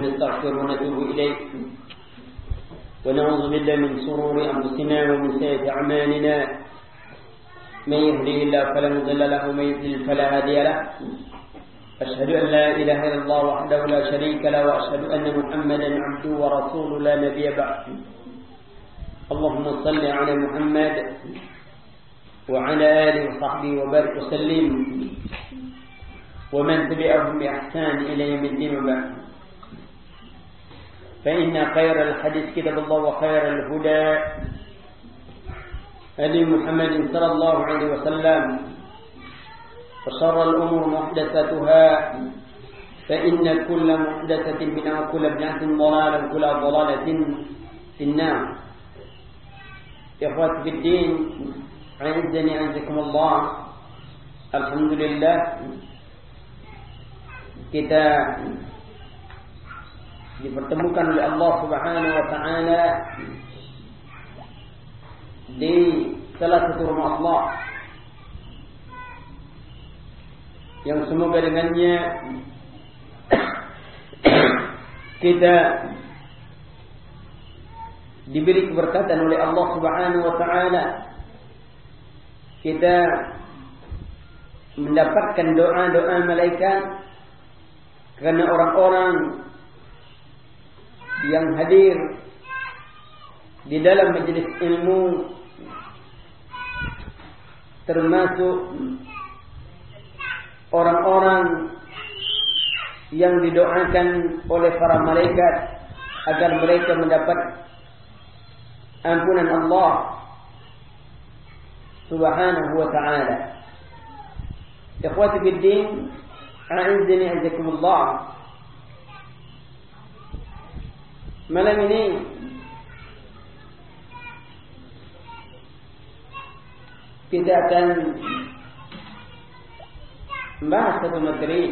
ونستغفر ونتوب إليه ونعوذ بالله من شرور أنفسنا ومن سيئة أعمالنا. من يهده الله فلا مضل له ومن يضلل فلا هادي له. أشهد أن لا إله إلا الله وحده لا شريك له وأشهد أن محمدا عبده ورسوله لا نبي بعد. اللهم صل على محمد وعلى آله وصحبه وبارك وسلم. ومن تبعهم بإحسان إلى يوم الدين وبعد. فإن خير الحديث كتاب الله وخير الهدى هدي محمد صلى الله عليه وسلم وشر الأمور محدثاتها فإن كل محدثة بدعة وكل بدعة ضلالة وكل ضلالة في النار. إخواتي في الدين أعزني أعزكم الله. الحمد لله. Kita dipertemukan oleh Allah Subhanahu wa taala di salah satu rumah Allah yang semoga dengannya kita diberi keberkatan oleh Allah Subhanahu wa taala. Kita mendapatkan doa-doa malaikat karena orang-orang yang hadir di dalam majelis ilmu termasuk orang-orang yang didoakan oleh para malaikat agar mereka mendapat ampunan Allah subhanahu wa ta'ala. Ikhwati fid din, a'izzani azakumullah. Malam ini. Kita akan membahas satu materi.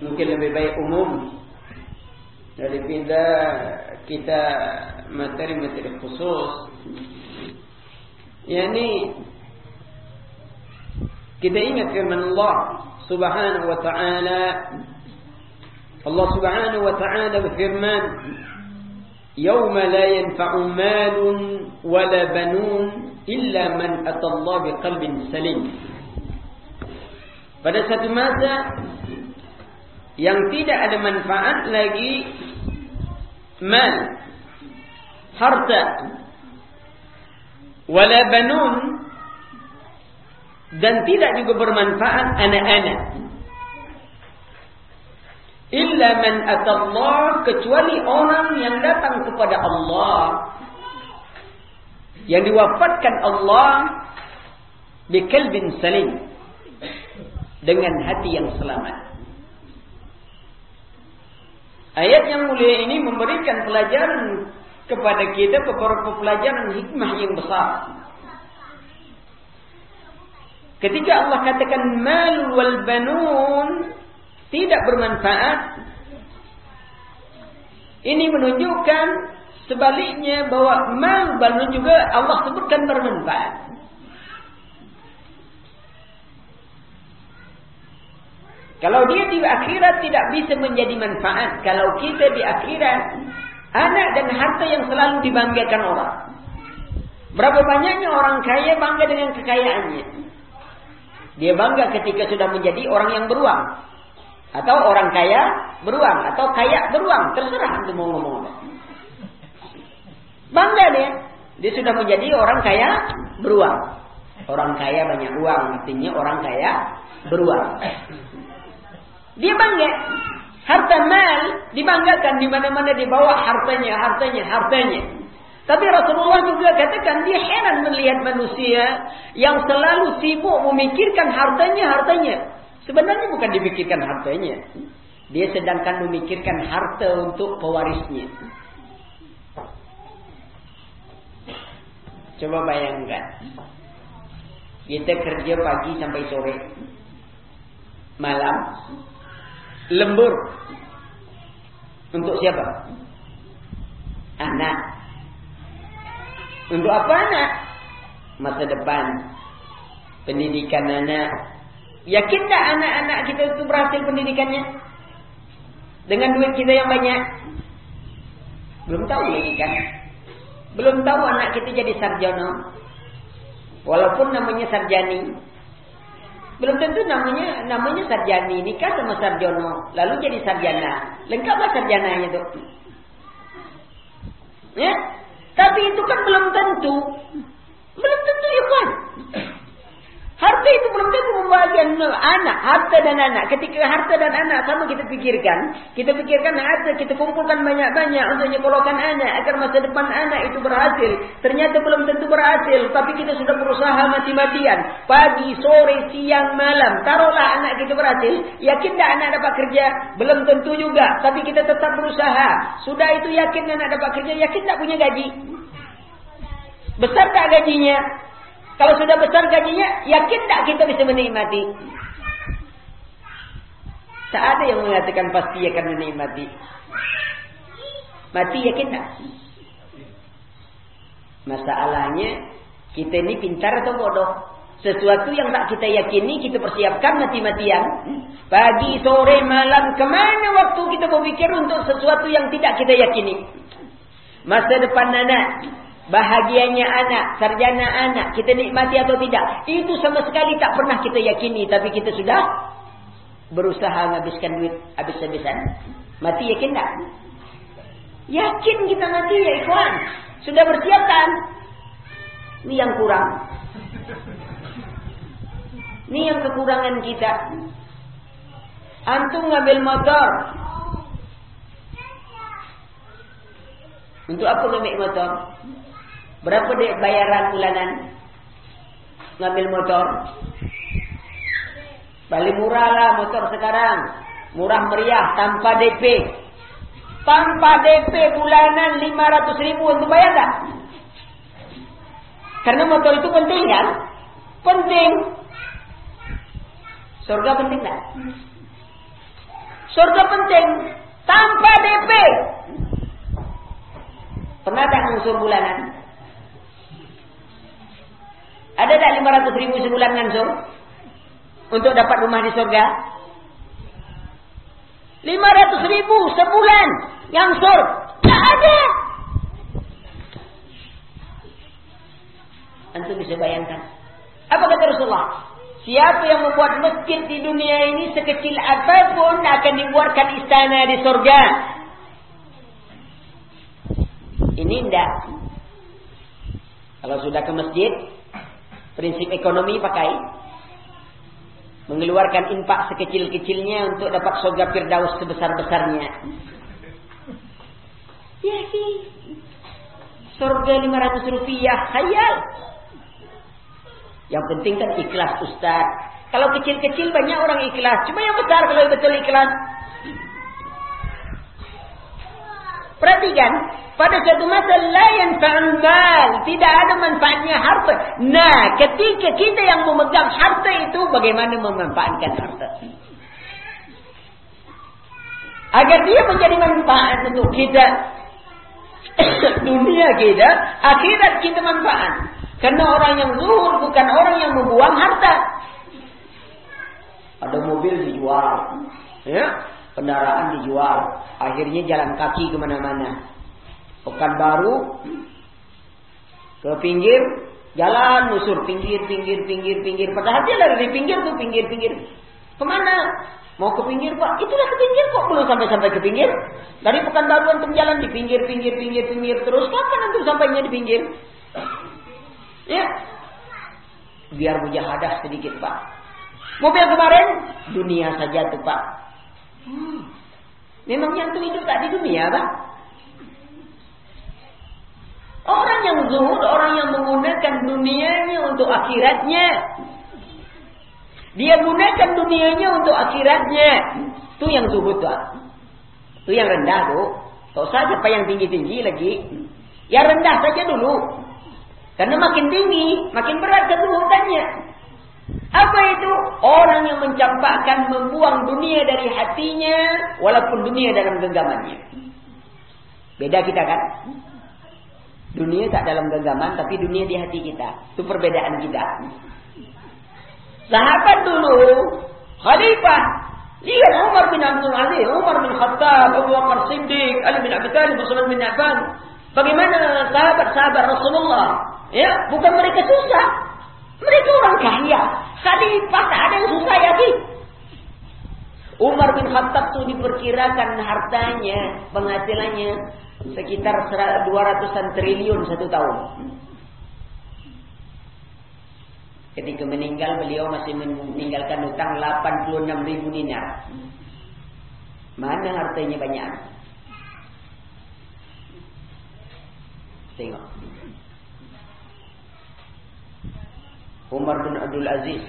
Mungkin lebih baik umum. Daripada kita materi-materi khusus. Yakni kita ingat firman Allah subhanahu wa ta'ala Subhanahu wa ta'ala berfirman يوم لا ينفع مال ولا بنون إلا من أتى الله بقلب سليم pada satu masa yang tidak ada manfaat lagi mal harta wala banun dan tidak juga bermanfaat anak-anak illa man atallah kecuali orang yang datang kepada Allah. Yang diwafatkan Allah bikalbin salim dengan hati yang selamat. Ayat yang mulia ini memberikan pelajaran kepada kita beberapa pelajaran hikmah yang besar. Ketika Allah katakan mal wal banun tidak bermanfaat. Ini menunjukkan sebaliknya bahwa mal balun juga Allah sebutkan bermanfaat. Kalau dia di akhirat tidak bisa menjadi manfaat. Kalau kita di akhirat anak dan harta yang selalu dibanggakan orang. Berapa banyaknya orang kaya bangga dengan kekayaannya. Dia bangga ketika sudah menjadi orang yang beruang. Atau orang kaya beruang. Atau kaya beruang. Terserah untuk mau ngomong apa. Bangga dia. Dia sudah menjadi orang kaya beruang. Orang kaya banyak uang. Artinya orang kaya beruang. Dia bangga. Harta mal dibanggakan di mana-mana dibawa hartanya, hartanya, hartanya. Tapi Rasulullah juga katakan dia heran melihat manusia yang selalu sibuk memikirkan hartanya, hartanya. Sebenarnya bukan dipikirkan hartanya. Dia sedangkan memikirkan harta untuk pewarisnya. Coba bayangkan. Kita kerja pagi sampai sore. Malam. Lembur. Untuk siapa? Anak. Untuk apa anak? masa depan pendidikan anak. Yakin tak anak-anak kita itu berhasil pendidikannya? Dengan duit kita yang banyak? Belum tahu lagi kan? Belum tahu anak kita jadi sarjana. Walaupun namanya sarjani. Belum tentu namanya namanya sarjani nikah sama sarjono lalu jadi sarjana. Lengkaplah sarjananya tuh. Ya? Tapi itu kan belum tentu. Belum tentu ya kan? Harta itu belum tentu membahagiakan anak, harta dan anak. Ketika harta dan anak sama kita pikirkan, kita pikirkan harta, kita kumpulkan banyak-banyak untuk nyekolahkan anak agar masa depan anak itu berhasil. Ternyata belum tentu berhasil, tapi kita sudah berusaha mati-matian. Pagi, sore, siang, malam. Taruhlah anak kita berhasil, yakin tak anak dapat kerja? Belum tentu juga, tapi kita tetap berusaha. Sudah itu yakin anak dapat kerja, yakin tak punya gaji? Besar tak gajinya? Kalau sudah besar gajinya, yakin tak kita bisa menikmati? Tak ada yang mengatakan pasti akan menikmati. Mati yakin tak? Masalahnya, kita ini pintar atau bodoh? Sesuatu yang tak kita yakini, kita persiapkan mati-matian. Pagi, sore, malam, ke mana waktu kita berpikir untuk sesuatu yang tidak kita yakini? Masa depan anak, Bahagianya anak, sarjana anak, kita nikmati atau tidak. Itu sama sekali tak pernah kita yakini. Tapi kita sudah berusaha menghabiskan duit habis-habisan. Mati yakin tak? Yakin kita mati ya ikhwan. Sudah bersiapkan. Ini yang kurang. Ini yang kekurangan kita. Antum ngambil motor. Untuk apa ngambil motor? Berapa dek bayaran bulanan ngambil motor? Paling murah lah motor sekarang. Murah meriah tanpa DP. Tanpa DP bulanan 500 ribu untuk bayar tak? Karena motor itu penting kan? Penting. Surga penting tak? Surga penting. Tanpa DP. Pernah tak ngangsur bulanan? Ada tak 500 ribu sebulan langsung? Untuk dapat rumah di surga? 500 ribu sebulan yang sur. Tak ada. Antum bisa bayangkan. Apa kata Rasulullah? Siapa yang membuat masjid di dunia ini sekecil apa pun akan dibuatkan istana di surga. Ini tidak. Kalau sudah ke masjid, Prinsip ekonomi pakai mengeluarkan infak sekecil-kecilnya untuk dapat surga firdaus sebesar-besarnya. Ya sih. Surga 500 rupiah, khayal. Yang penting kan ikhlas Ustaz. Kalau kecil-kecil banyak orang ikhlas. Cuma yang besar kalau betul ikhlas. Perhatikan, pada satu masa lain mal, tidak ada manfaatnya harta. Nah, ketika kita yang memegang harta itu bagaimana memanfaatkan harta? Agar dia menjadi manfaat untuk kita dunia kita, akhirat kita manfaat. Karena orang yang zuhur bukan orang yang membuang harta. Ada mobil dijual, ya, kendaraan dijual, akhirnya jalan kaki ke mana-mana. Pekan baru ke pinggir jalan musur pinggir pinggir pinggir pinggir. Padahal dia lari di pinggir tuh pinggir pinggir. Ke mana? Mau ke pinggir pak? Itulah ke pinggir kok belum sampai sampai ke pinggir. Dari pekan baru antum jalan di pinggir pinggir pinggir pinggir terus. Kapan antum sampainya di pinggir? Ya? Biar mujahadah sedikit pak. Mobil kemarin dunia saja tuh pak memangnya antum hidup tak di dunia pak Orang yang zuhud, orang yang menggunakan dunianya untuk akhiratnya. Dia gunakan dunianya untuk akhiratnya. Itu yang zuhud tuh. Itu yang rendah tuh. Tak usah siapa yang tinggi-tinggi lagi. Yang rendah saja dulu. Karena makin tinggi, makin berat kezuhudannya. Apa itu? Orang yang mencampakkan membuang dunia dari hatinya, walaupun dunia dalam genggamannya. Beda kita kan? Dunia tak dalam genggaman, tapi dunia di hati kita. Itu perbedaan kita. Sahabat dulu, khalifah. Lihat Umar bin Abdul Aziz, Umar bin Khattab, Abu Bakar Siddiq, Ali bin Abi Thalib, Utsman bin Affan. Bagaimana sahabat-sahabat Rasulullah? Ya, bukan mereka susah. Mereka orang kaya. Khalifah tak ada yang susah ya, Umar bin Khattab itu diperkirakan hartanya, penghasilannya sekitar 200-an triliun satu tahun. Ketika meninggal beliau masih meninggalkan utang 86 ribu dinar. Mana hartanya banyak? Tengok. Umar bin Abdul Aziz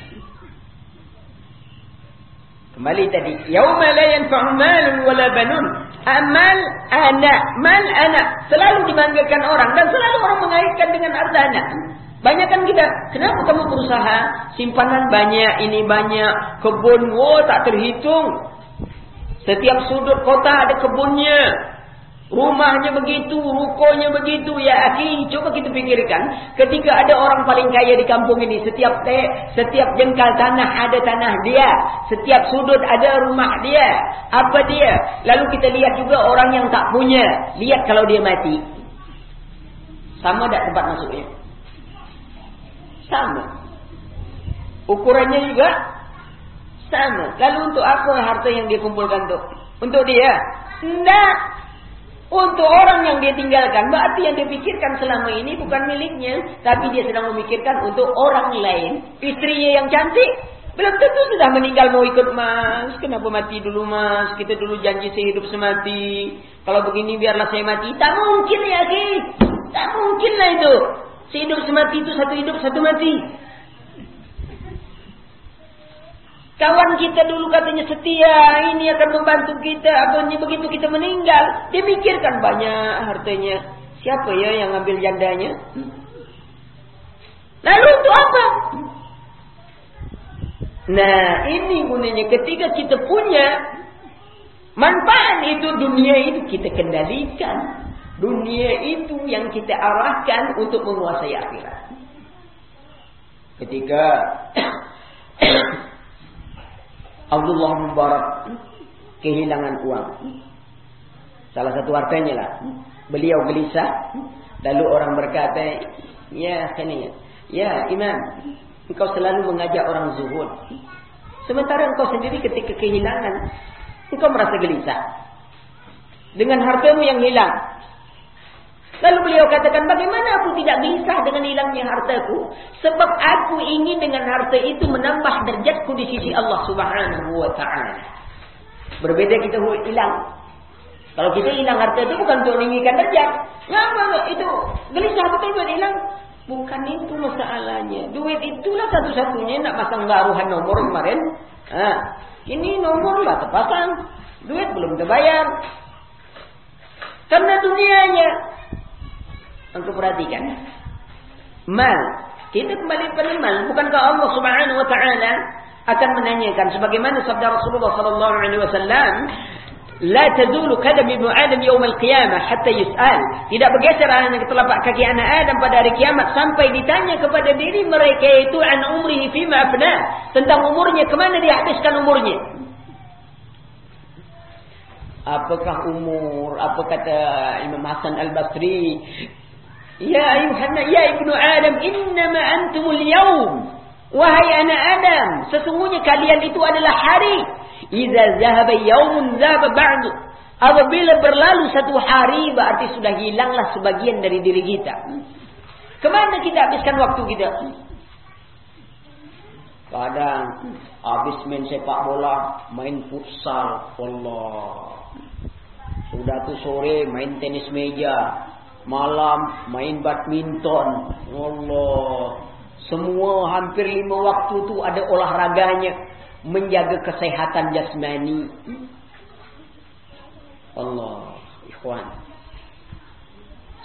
Kembali tadi, yauma la yanfa'u malun wala banun. Amal anak, mal anak selalu dibanggakan orang dan selalu orang mengaitkan dengan harta anak. Banyak kan kita, kenapa kamu berusaha? Simpanan banyak, ini banyak, kebun, oh tak terhitung. Setiap sudut kota ada kebunnya. Rumahnya begitu, rukonya begitu. Ya akhi, coba kita pikirkan. Ketika ada orang paling kaya di kampung ini. Setiap te, setiap jengkal tanah ada tanah dia. Setiap sudut ada rumah dia. Apa dia? Lalu kita lihat juga orang yang tak punya. Lihat kalau dia mati. Sama tak tempat masuknya? Sama. Ukurannya juga sama. Lalu untuk apa harta yang dia kumpulkan tu? Untuk dia? Tidak. Untuk orang yang dia tinggalkan, berarti yang dia pikirkan selama ini bukan miliknya, tapi dia sedang memikirkan untuk orang lain. Istrinya yang cantik, belum tentu sudah meninggal mau ikut mas. Kenapa mati dulu mas? Kita dulu janji sehidup semati. Kalau begini biarlah saya mati. Tak mungkin ya, Ki. Tak mungkin lah itu. Sehidup semati itu satu hidup, satu mati. Kawan kita dulu katanya setia, ini akan membantu kita. Akhirnya begitu kita meninggal, dia mikirkan banyak hartanya. Siapa ya yang ambil jandanya? Lalu untuk apa? Nah, ini gunanya ketika kita punya manfaat itu dunia itu kita kendalikan. Dunia itu yang kita arahkan untuk menguasai akhirat. Ketika Abdullah Mubarak kehilangan uang. Salah satu hartanya lah. Beliau gelisah. Lalu orang berkata, ya sini, ya Imam, engkau selalu mengajak orang zuhud. Sementara engkau sendiri ketika kehilangan, engkau merasa gelisah. Dengan hartamu yang hilang, Lalu beliau katakan, bagaimana aku tidak bisa dengan hilangnya hartaku? Sebab aku ingin dengan harta itu menambah derjatku di sisi Allah subhanahu wa ta'ala. Berbeda kita hilang. Kalau kita hilang harta itu bukan untuk meninggikan derjat. Kenapa itu? Gelisah betul buat hilang. Bukan itu masalahnya. Duit itulah satu-satunya nak pasang baruhan nomor kemarin. Ha. Ini nomor lah terpasang. Duit belum terbayar. Karena dunianya Engkau perhatikan. Mal. Kita kembali pada mal. Bukankah Allah subhanahu wa ta'ala akan menanyakan. Sebagaimana sabda Rasulullah sallallahu alaihi wasallam. La tazulu kadam ibnu Adam yawm al-qiyamah hatta yus'al. Tidak bergeser anak telapak kaki anak Adam pada hari kiamat sampai ditanya kepada diri mereka itu an umrihi fima afna. Tentang umurnya kemana dia habiskan umurnya. Apakah umur? Apa kata Imam Hasan Al-Basri? Ya ayuhanna ya ibnu Adam innama antumul yaum. Wahai anak Adam, sesungguhnya kalian itu adalah hari. Iza zahaba yaumun zahaba ba'du. Apabila berlalu satu hari berarti sudah hilanglah sebagian dari diri kita. Ke mana kita habiskan waktu kita? Kadang habis main sepak bola, main futsal, Allah. Sudah tu sore main tenis meja, malam main badminton. Allah. Semua hampir lima waktu tu ada olahraganya menjaga kesehatan jasmani. Allah, ikhwan.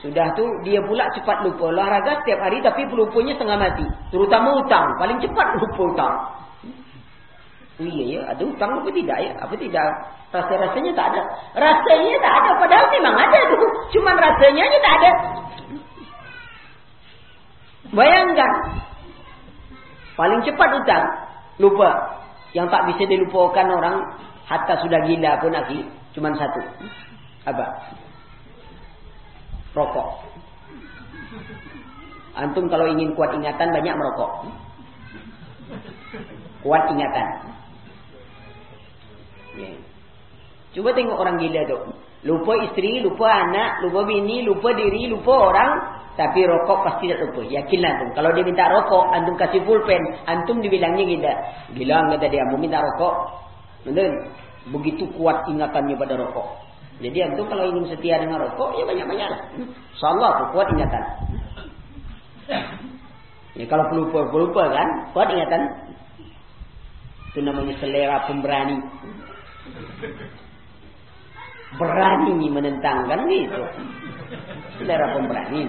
Sudah tu dia pula cepat lupa olahraga setiap hari tapi pelupanya setengah mati. Terutama utang, paling cepat lupa utang. Iya ya, ada utang apa tidak ya? Apa tidak? Rasa-rasanya tak ada. Rasanya tak ada padahal memang ada tu. Cuma rasanya aja tak ada. Bayangkan. Paling cepat utang. Lupa. Yang tak bisa dilupakan orang. Hatta sudah gila pun lagi. Cuman satu. Apa? Rokok. Antum kalau ingin kuat ingatan banyak merokok. Kuat ingatan. Ya. Coba tengok orang gila tu. Lupa istri, lupa anak, lupa bini, lupa diri, lupa orang. Tapi rokok pasti tak lupa. Yakinlah antum. Kalau dia minta rokok, antum kasih pulpen. Antum dibilangnya gila. Gila kata dia, mau minta rokok. Betul? Begitu kuat ingatannya pada rokok. Jadi antum kalau ingin setia dengan rokok, ya banyak-banyaklah. InsyaAllah tu kuat ingatan. Ya kalau pelupa-pelupa kan, kuat ingatan. Itu namanya selera pemberani. Berani menentang kan gitu. Selera pemberani.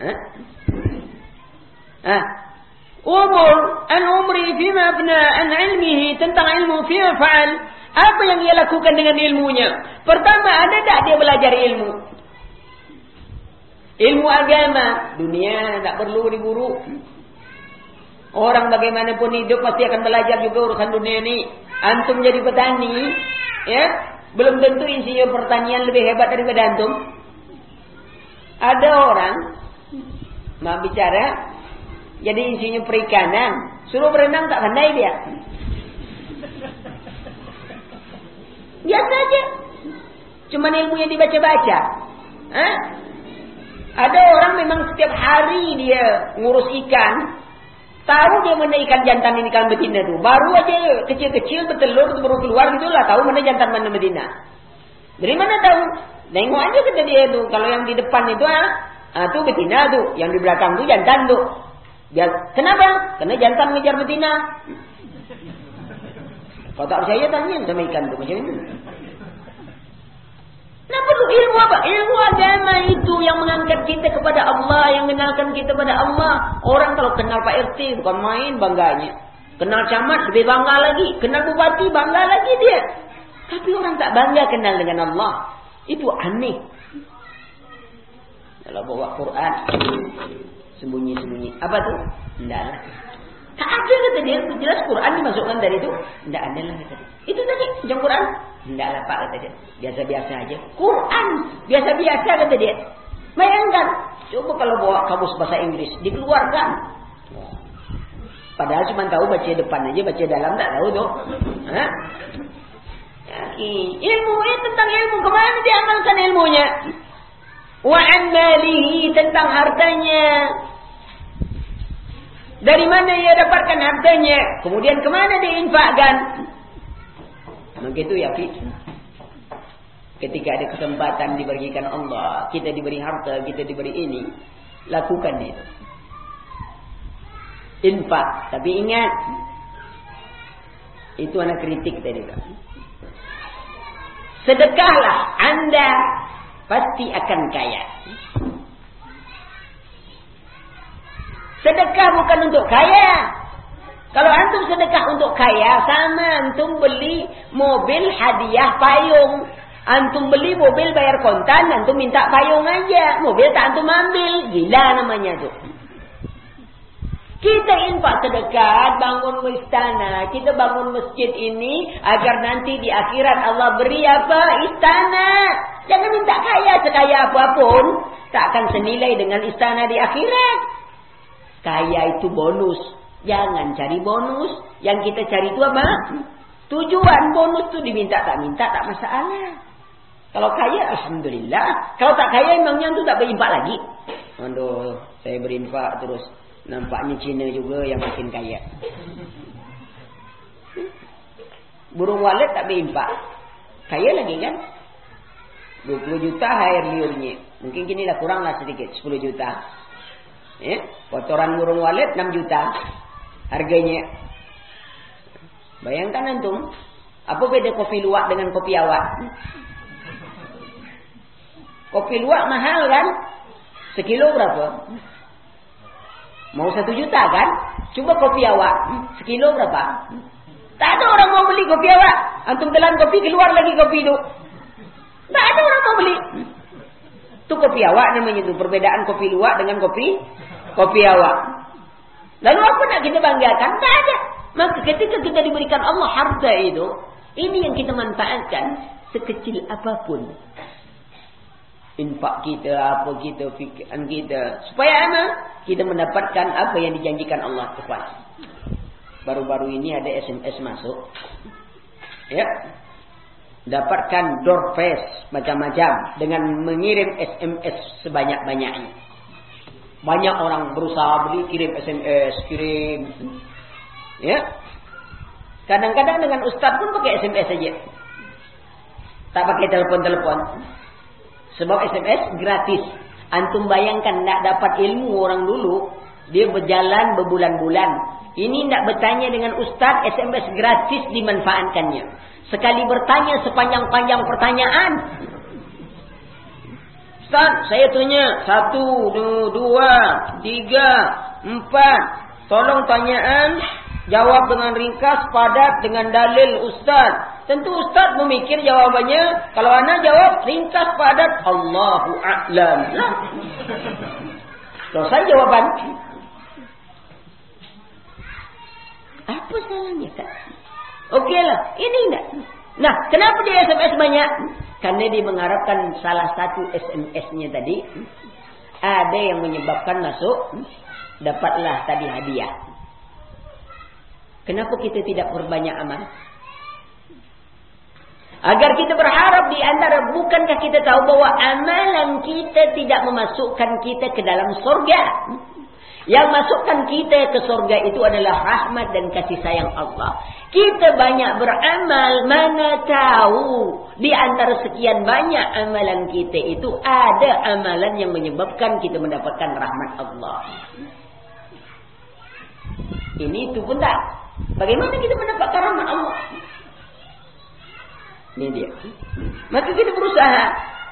Eh? Ah. Umur an umri fima abna an ilmihi tentang ilmu fima fa'al. Apa yang dia lakukan dengan ilmunya? Pertama, ada tak dia belajar ilmu? Ilmu agama, dunia tak perlu diburu. Orang bagaimanapun hidup pasti akan belajar juga urusan dunia ini. Antum jadi petani, ya, belum tentu insinyur pertanian lebih hebat daripada antum. Ada orang mau bicara jadi insinyur perikanan, suruh berenang tak pandai dia. Biasa aja. Cuma ilmunya dibaca-baca. Ada orang memang setiap hari dia ngurus ikan. Tahu dia mana ikan jantan ini ikan betina tu. Baru aja kecil-kecil bertelur baru keluar gitu lah. Tahu mana jantan mana betina. Dari mana tahu? Nengok aja kata dia tu. Kalau yang di depan itu ah, ah tu betina tu. Yang di belakang tu jantan tu. Dia, kenapa? Karena jantan mengejar betina. Kalau tak percaya tanya sama ikan tu macam ini. Nah perlu ilmu apa? Ilmu agama itu yang mengangkat kita kepada Allah, yang mengenalkan kita kepada Allah. Orang kalau kenal Pak RT bukan main bangganya. Kenal camat lebih bangga lagi. Kenal bupati bangga lagi dia. Tapi orang tak bangga kenal dengan Allah. Itu aneh. Kalau bawa Quran. Sembunyi-sembunyi. Apa tu? Tidak lah. Tak ada kata dia. Jelas Quran dimasukkan dari itu. Tidak ada lah kata dia. Itu tadi. Jam Quran. Tidaklah pak kata dia. Biasa-biasa aja. Quran. Biasa-biasa kata dia. Bayangkan. Coba kalau bawa kamus bahasa Inggris. Dikeluarkan. Padahal cuma tahu baca depan aja. Baca dalam tak tahu tu. Ha? Ilmu ini tentang ilmu. Ke mana dia amalkan ilmunya? Wa amalihi tentang hartanya. Dari mana ia dapatkan hartanya? Kemudian ke mana dia infakkan? Maka itu ya Fi. Ketika ada kesempatan diberikan Allah, kita diberi harta, kita diberi ini, lakukan itu. Infak, tapi ingat itu anak kritik tadi kan. Sedekahlah Anda pasti akan kaya. Sedekah bukan untuk kaya, kalau antum sedekah untuk kaya, sama antum beli mobil hadiah payung. Antum beli mobil bayar kontan, antum minta payung aja. Mobil tak antum ambil. Gila namanya tuh. Kita infak sedekah, bangun istana. Kita bangun masjid ini agar nanti di akhirat Allah beri apa? Istana. Jangan minta kaya sekaya apapun. Tak akan senilai dengan istana di akhirat. Kaya itu bonus. Jangan cari bonus. Yang kita cari itu apa? Tujuan bonus itu diminta tak minta tak masalah. Kalau kaya alhamdulillah. Kalau tak kaya memangnya itu tak berimpak lagi. Aduh, saya berimpak terus nampaknya Cina juga yang makin kaya. Burung walet tak berimpak. Kaya lagi kan? 20 juta air liurnya. Mungkin kini lah kurang lah sedikit. 10 juta. Eh, kotoran burung walet 6 juta harganya. Bayangkan antum, apa beda kopi luwak dengan kopi awak? Kopi luwak mahal kan? Sekilo berapa? Mau satu juta kan? Coba kopi awak, sekilo berapa? Tak ada orang mau beli kopi awak. Antum telan kopi, keluar lagi kopi itu. Tak ada orang mau beli. Itu kopi awak namanya itu. Perbedaan kopi luwak dengan kopi kopi awak. Lalu apa nak kita banggakan? Tak ada. Maka ketika kita diberikan Allah harta itu, ini yang kita manfaatkan sekecil apa pun. Infak kita, apa kita, fikiran kita. Supaya apa? Kita mendapatkan apa yang dijanjikan Allah. Ikhwan. Baru-baru ini ada SMS masuk. Ya. Dapatkan door face macam-macam dengan mengirim SMS sebanyak-banyaknya. Banyak orang berusaha beli kirim SMS, kirim. Ya. Kadang-kadang dengan ustaz pun pakai SMS saja. Tak pakai telepon-telepon. Sebab SMS gratis. Antum bayangkan nak dapat ilmu orang dulu, dia berjalan berbulan-bulan. Ini nak bertanya dengan ustaz, SMS gratis dimanfaatkannya. Sekali bertanya sepanjang-panjang pertanyaan. Ustaz, saya tanya. Satu, dua, tiga, empat. Tolong tanyaan. Jawab dengan ringkas, padat, dengan dalil Ustaz. Tentu Ustaz memikir jawabannya. Kalau anak jawab ringkas, padat. Allahu A'lam. Selesai jawaban. Apa salahnya Kak? Okeylah. Ini enggak. Nah, kenapa dia SMS banyak? Dia mengharapkan salah satu SMS-nya tadi ada yang menyebabkan masuk dapatlah tadi hadiah. Kenapa kita tidak berbanyak amal? Agar kita berharap di antara bukankah kita tahu bahwa amalan kita tidak memasukkan kita ke dalam surga? Yang masukkan kita ke surga itu adalah rahmat dan kasih sayang Allah. Kita banyak beramal, mana tahu di antara sekian banyak amalan kita itu ada amalan yang menyebabkan kita mendapatkan rahmat Allah. Ini itu pun tak. Bagaimana kita mendapatkan rahmat Allah? Ini dia. Maka kita berusaha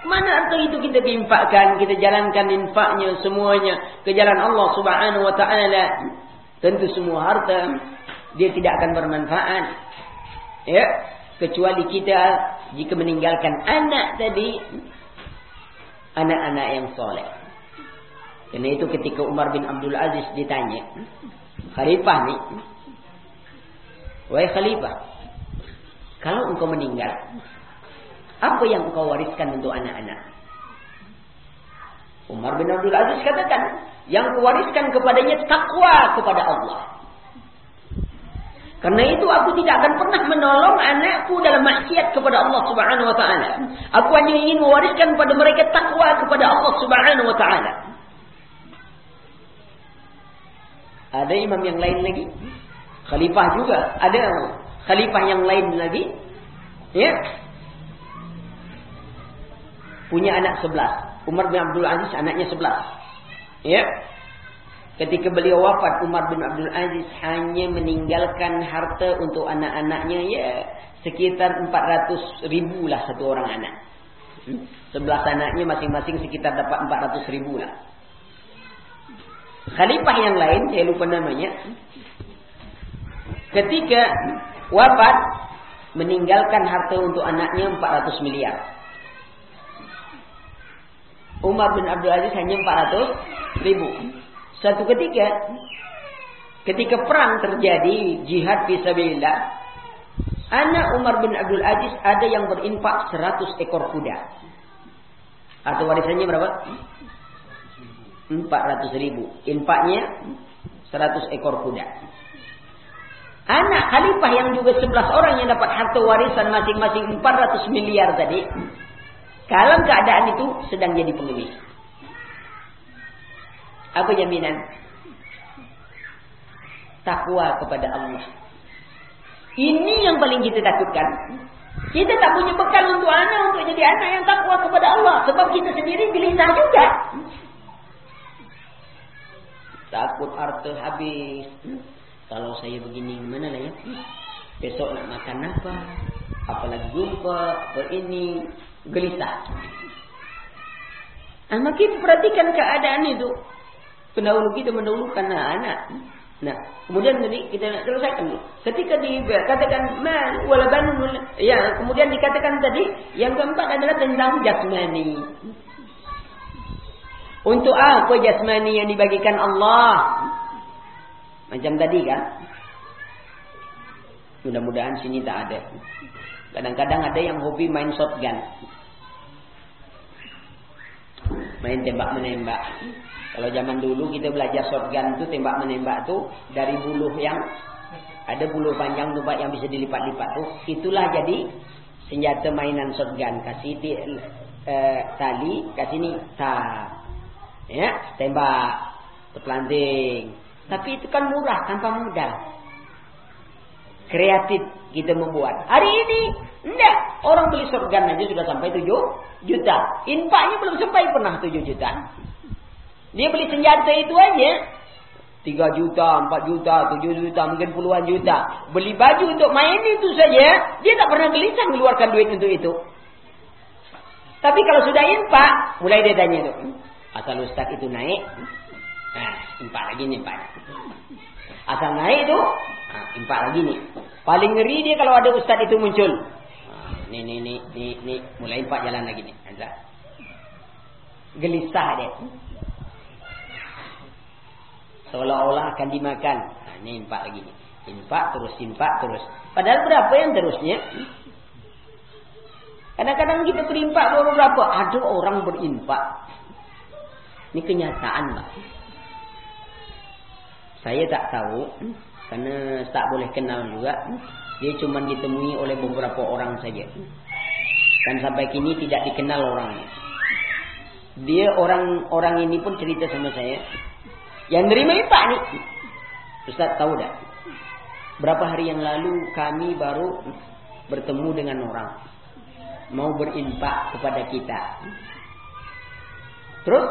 Mana harta itu kita infakkan, kita jalankan infaknya semuanya ke jalan Allah Subhanahu wa taala. Tentu semua harta dia tidak akan bermanfaat. Ya, kecuali kita jika meninggalkan anak tadi anak-anak yang soleh. Karena itu ketika Umar bin Abdul Aziz ditanya, Khalifah nih, Wahai Khalifah, kalau engkau meninggal, apa yang engkau wariskan untuk anak-anak? Umar bin Abdul Aziz katakan, yang kuwariskan kepadanya takwa kepada Allah. Karena itu aku tidak akan pernah menolong anakku dalam maksiat kepada Allah Subhanahu wa taala. Aku hanya ingin mewariskan kepada mereka takwa kepada Allah Subhanahu wa taala. Ada imam yang lain lagi? Khalifah juga. Ada khalifah yang lain lagi? Ya, punya anak sebelas. Umar bin Abdul Aziz anaknya sebelas. Ya. Ketika beliau wafat, Umar bin Abdul Aziz hanya meninggalkan harta untuk anak-anaknya ya sekitar 400 ribu lah satu orang anak. Sebelas anaknya masing-masing sekitar dapat 400 ribu lah. Khalifah yang lain, saya lupa namanya. Ketika wafat, meninggalkan harta untuk anaknya 400 miliar. Umar bin Abdul Aziz hanya 400 ribu. Satu ketika, ketika perang terjadi, jihad fisabilillah, anak Umar bin Abdul Aziz ada yang berinfak 100 ekor kuda. Atau warisannya berapa? 400 ribu. Infaknya 100 ekor kuda. Anak khalifah yang juga 11 orang yang dapat harta warisan masing-masing 400 miliar tadi. Kalau keadaan itu sedang jadi pengemis. Apa jaminan? Takwa kepada Allah. Ini yang paling kita takutkan. Kita tak punya bekal untuk anak untuk jadi anak yang takwa kepada Allah. Sebab kita sendiri gelisah juga. Takut harta habis. Kalau saya begini, mana lah ya? Besok nak makan apa? Apalagi jumpa, apa ini gelisah. Nah, maka kita perhatikan keadaan itu. Pendahulu kita mendahulukan anak. Nah, kemudian tadi kita nak selesaikan dulu. Ketika dikatakan mal wala banun ya, kemudian dikatakan tadi yang keempat adalah tentang jasmani. Untuk apa jasmani yang dibagikan Allah? Macam tadi kan? Mudah-mudahan sini tak ada. Kadang-kadang ada yang hobi main shotgun. Main tembak menembak. Kalau zaman dulu kita belajar shotgun itu tembak menembak tuh dari buluh yang ada buluh panjang Pak yang bisa dilipat-lipat tuh. Itulah jadi senjata mainan shotgun. Kasih eh, tali, kasih ni tak Ya, tembak, terpelanting. Tapi itu kan murah tanpa modal. Kreatif kita membuat. Hari ini enggak, orang beli shotgun aja sudah sampai 7 juta. Infaknya belum sampai pernah 7 juta. Dia beli senjata itu aja 3 juta, 4 juta, 7 juta, mungkin puluhan juta. Beli baju untuk main itu saja, dia tak pernah gelisah mengeluarkan duit untuk itu. Tapi kalau sudah infak, mulai dia tanya tuh. Asal ustaz itu naik, nah, impak lagi nih impak. Asal naik itu, nah, impak lagi nih. Paling ngeri dia kalau ada ustaz itu muncul. Nah, nih, nih, nih, nih, nih, mulai impak jalan lagi nih. Ada. Gelisah dia. Seolah-olah akan dimakan. Nah, ini impak lagi nih. Impak terus, impak terus. Padahal berapa yang terusnya? Kadang-kadang kita berimpak baru berapa? Ada orang berimpak ini kenyataan, Pak. Saya tak tahu karena tak boleh kenal juga. Dia cuma ditemui oleh beberapa orang saja. Dan sampai kini tidak dikenal orangnya. Dia orang-orang ini pun cerita sama saya. Yang nerima Pak nih. Ustaz tahu tak? Berapa hari yang lalu kami baru bertemu dengan orang. Mau berimpak kepada kita. Terus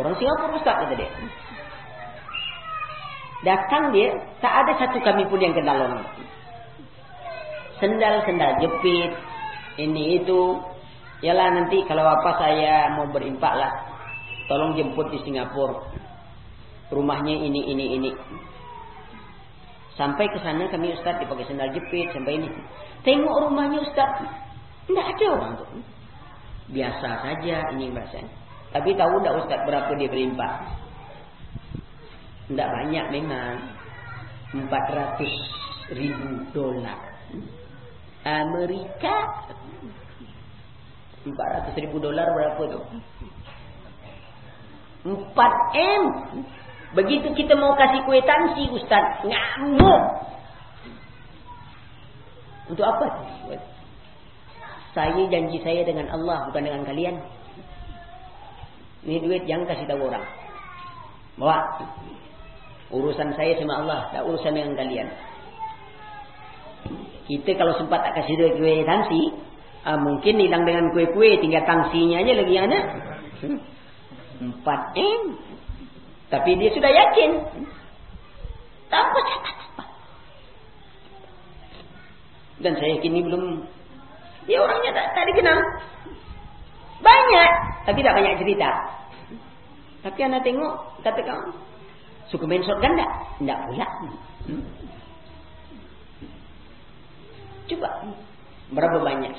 Orang Singapura Ustaz kata dia. Datang dia, tak ada satu kami pun yang kenal orang. Sendal-sendal jepit, ini itu. Yalah nanti kalau apa saya mau berimpak lah. Tolong jemput di Singapura. Rumahnya ini, ini, ini. Sampai ke sana kami Ustaz dipakai sendal jepit sampai ini. Tengok rumahnya Ustaz. Tidak ada orang tuh. Biasa saja ini bahasanya. Tapi tahu tak Ustaz berapa dia berimpak? Tidak banyak memang. 400 ribu dolar. Amerika 400 ribu dolar berapa tu? 4 M. Begitu kita mau kasih kuitansi Ustaz, ngamuk. Untuk apa? Saya janji saya dengan Allah bukan dengan kalian. Ini duit yang kasih tahu orang. Bawa. Urusan saya sama Allah, tak urusan dengan kalian. Kita kalau sempat tak kasih duit kue tangsi, ah, mungkin hilang dengan kue-kue, tinggal tangsinya aja lagi yang ada. Empat M. Tapi dia sudah yakin. Tanpa catatan. Dan saya yakin ini belum... Dia orangnya tak, tak dikenal. Banyak, tapi tidak banyak cerita. Tapi anak tengok, kata kamu, suka main shotgun tak? Tidak pula. Hmm? Coba, berapa banyak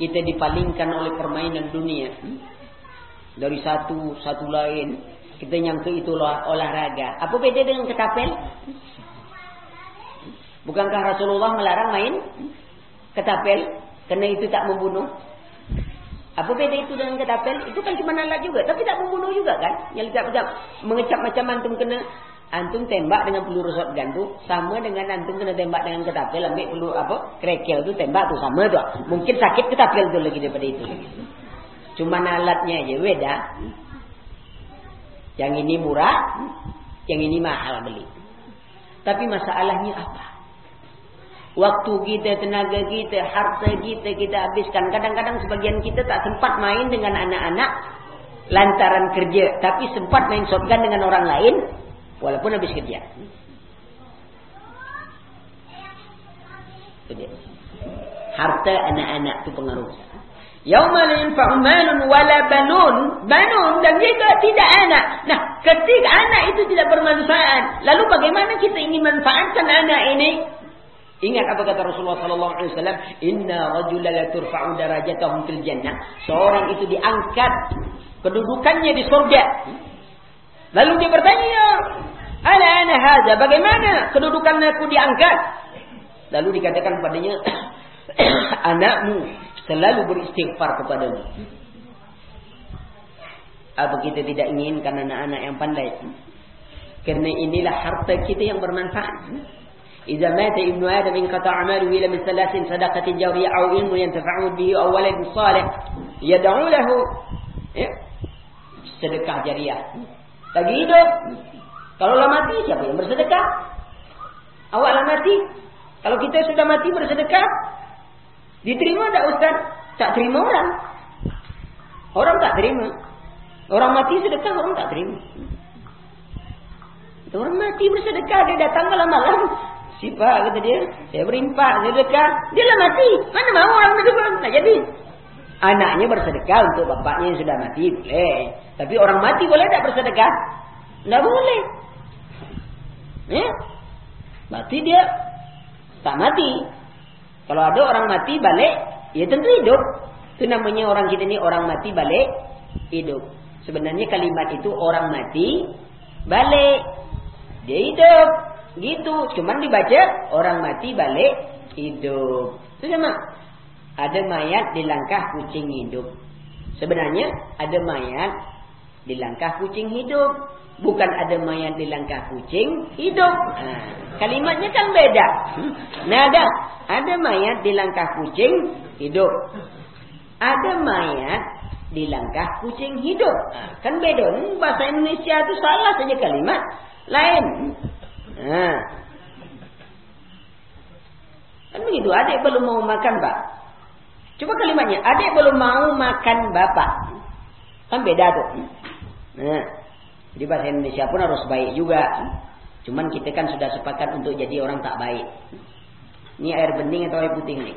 kita dipalingkan oleh permainan dunia hmm? dari satu satu lain kita nyangka itu olahraga. Apa beda dengan ketapel? Bukankah Rasulullah melarang main ketapel karena itu tak membunuh? Apa beda itu dengan ketapel? Itu kan cuma alat juga. Tapi tak membunuh juga kan? Yang macam mengecap macam antum kena antum tembak dengan peluru shotgun tu sama dengan antum kena tembak dengan ketapel ambil peluru apa krekel tu tembak tu sama tu mungkin sakit ketapel tu lagi daripada itu cuma alatnya aja beda yang ini murah yang ini mahal beli tapi masalahnya apa Waktu kita, tenaga kita, harta kita, kita habiskan. Kadang-kadang sebagian kita tak sempat main dengan anak-anak lantaran kerja. Tapi sempat main shotgun dengan orang lain walaupun habis kerja. Harta anak-anak itu pengaruh. Yauma la yanfa'u wala banun. Banun dan juga tidak anak. Nah, ketika anak itu tidak bermanfaat, lalu bagaimana kita ingin manfaatkan anak ini? Ingat apa kata Rasulullah sallallahu alaihi wasallam, "Inna rajulan la turfa'u darajatahum fil jannah." Seorang itu diangkat kedudukannya di surga. Lalu dia bertanya, "Ala ana hadza? Bagaimana kedudukan aku diangkat?" Lalu dikatakan padanya, "Anakmu selalu beristighfar kepadamu." Apa kita tidak inginkan anak-anak yang pandai? Karena inilah harta kita yang bermanfaat. Mata ibnu Adam inqata amaluhu ila min salasin sadaqatin jariyah aw ilmu yantafa'u bihi aw waladin salih yad'u lahu ya. sedekah jariah. Lagi hidup. Kalau lah mati siapa yang bersedekah? Awaklah mati. Kalau kita sudah mati bersedekah, diterima tak Ustaz? Tak terima orang. Orang tak terima. Orang mati sedekah orang tak terima. Orang mati bersedekah dia datang malam-malam. Siapa kata dia? Saya berimpak sedekah. Dia lah mati. Mana mau orang bersedekah? Tak jadi. Anaknya bersedekah untuk bapaknya yang sudah mati boleh. Tapi orang mati boleh tak bersedekah? Tak boleh. Ya? Mati dia tak mati. Kalau ada orang mati balik, ya tentu hidup. Itu namanya orang kita ni orang mati balik hidup. Sebenarnya kalimat itu orang mati balik. Dia hidup. Gitu. Cuman dibaca orang mati balik hidup. Itu sama. Ada mayat di langkah kucing hidup. Sebenarnya ada mayat di langkah kucing hidup. Bukan ada mayat di langkah kucing hidup. Nah, kalimatnya kan beda. Nah ada. Ada mayat di langkah kucing hidup. Ada mayat di langkah kucing hidup. Nah, kan beda. Hmm, bahasa Indonesia itu salah saja kalimat. Lain. Nah. Kan begitu. Adik belum mau makan pak. Coba kalimatnya. Adik belum mau makan bapak. Kan beda tuh. Nah. Jadi bahasa Indonesia pun harus baik juga. Cuman kita kan sudah sepakat untuk jadi orang tak baik. Ini air bening atau air putih nih?